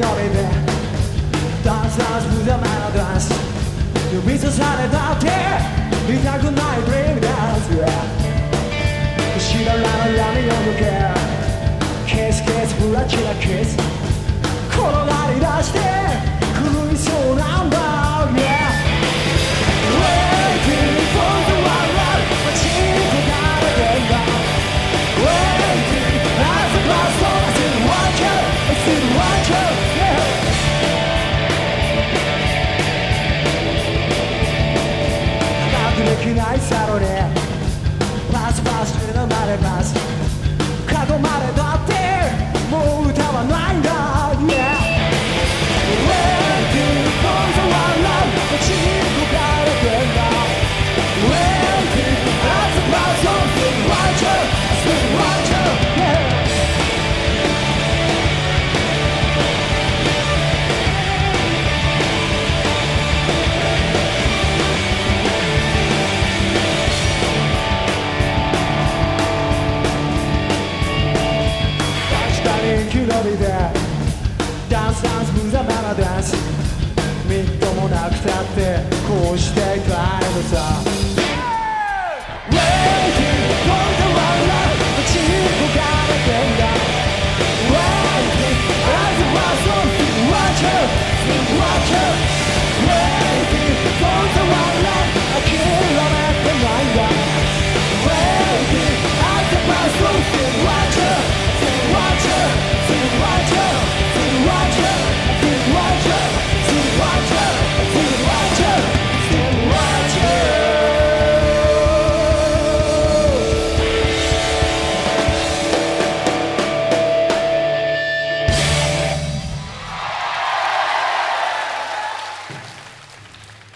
Dance, dance with the melodies You be so sad and dirty It's a good night, bring dance, yeah She don't love me, love me, don't care Kiss, kiss, full of chill, kiss paradise. ダンスダンス無様なダンスみっともなくたってこうして